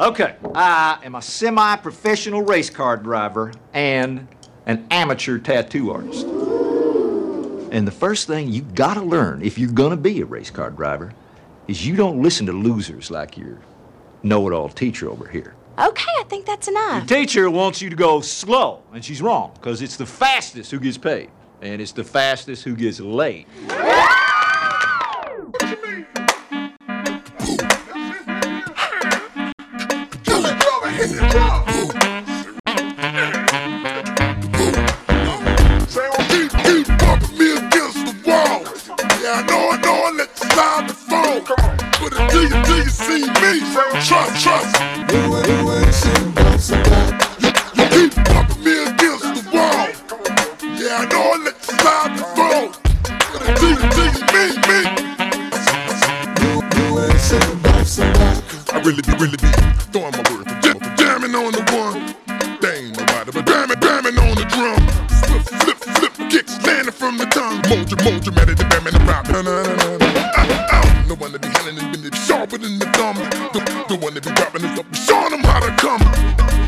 Okay, I am a semi professional race car driver and an amateur tattoo artist. And the first thing you gotta learn if you're gonna be a race car driver is you don't listen to losers like your know it all teacher over here. Okay, I think that's enough. Teacher wants you to go slow, and she's wrong, because it's the fastest who gets paid, and it's the fastest who gets laid. Yeah, I know, I know, I let you slide the phone. But until you, till you see me, trust, trust. You, you ain't seen You, you keep bumping me against the wall. Yeah, I know, I let you slide the phone. But until you, till you meet me, you, you ain't seen I really be, really be throwing my word for, jam, jamming on the one. Ain't nobody but jamming, jamming on the drum. Flip, flip, flip, kicks landing from the tongue. Mojo, mojo, mad at the one be handling the. The, one that be dropping how to come.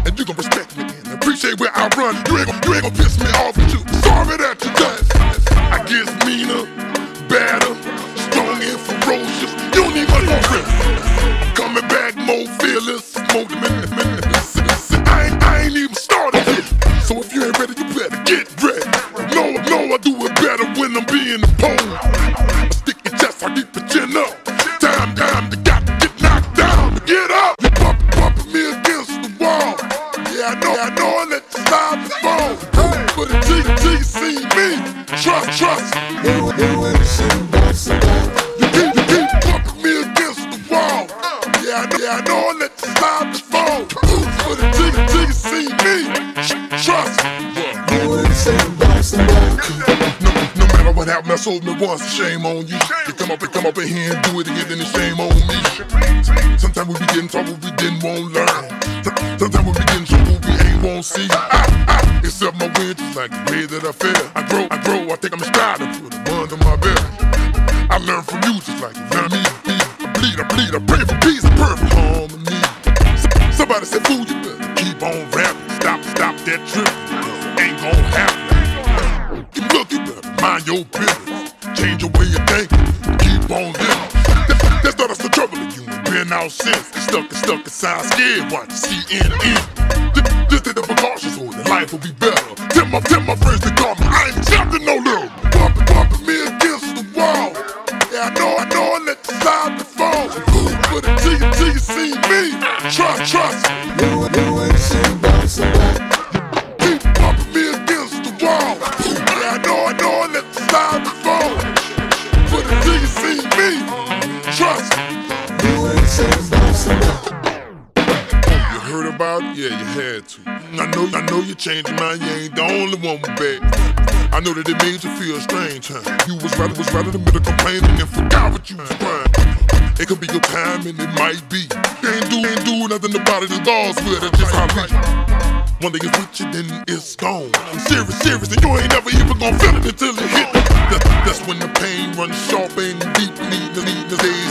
And you gon' respect me and appreciate where I run. You ain't gon' piss me off you. That you done. I meaner, badder, ferocious. You. Coming back more fearless, more I ain't even started yet. So if you ain't ready, you better get ready. No, no, I do it better when I'm being opposed. I stick your I keep your chin up. Time, time, you got to get knocked down. to Get up. You bump, bumping me against the wall. Yeah, I know, I know, I let slide the. But until, you- until you see me, trust, trust. You, you ain't seen You keep, you keep bumping me against the wall. Yeah, I- yeah, I know, I let slide the phone. But until, you- until you see me, tr- trust. You ain't seen no, what happened, I sold me once. Shame on you. You come up and come up in here and do it again, then it's shame on me. Sometimes we be getting trouble we didn't want to learn. Sometimes we be getting trouble we ain't want to see. I, I, accept my win just like the way that I feel. I grow, I grow, I think I'm a strider, put them under my belt. I learn from you just like you learn me to be. I bleed, I bleed, I pray for peace and perfect harmony. Somebody said, fool, you better keep on rapping. Stop, stop that tripping. Ain't gonna happen. Mind your business. Change your way of thinking. Keep on living. That- That's not us the trouble of you. Been out since. Stuck and stuck inside, scared. Watch CNN. Just- take the precautions so that life will be better. Tell my, tell my friends to call me. I ain't jumping no little. Bumping, bumping me against the wall. Yeah, I know, I know, I let you slide the phone. But until you, till you see me, trust, trust. You, you ain't seen about it? Yeah, you had to. I know, I know you changed your mind. You ain't the only one with bad. I know that it made you feel strange, huh? You was right, was right in the middle complaining and forgot what you was crying. It could be your time and it might be. Ain't do, ain't do nothing about it. It's God's will. That's just how. One thing is with you, then it's gone. I'm serious, serious, and you ain't never even gonna feel it until it hit. That, that's when the pain runs sharp and deep. Need the need the days,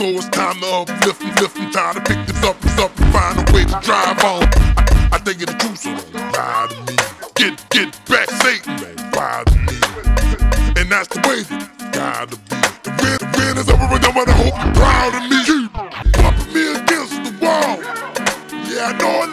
so it's time to uplift and lift and try to pick this up, this up, and find a way to drive on. I, I think it's truth, so don't lie to me. Get, get back, Satan, ride to me. And that's the way that it's gotta be. The win, the win is over, and I hope you're proud of me. Keep bumping me against the wall. Yeah, I know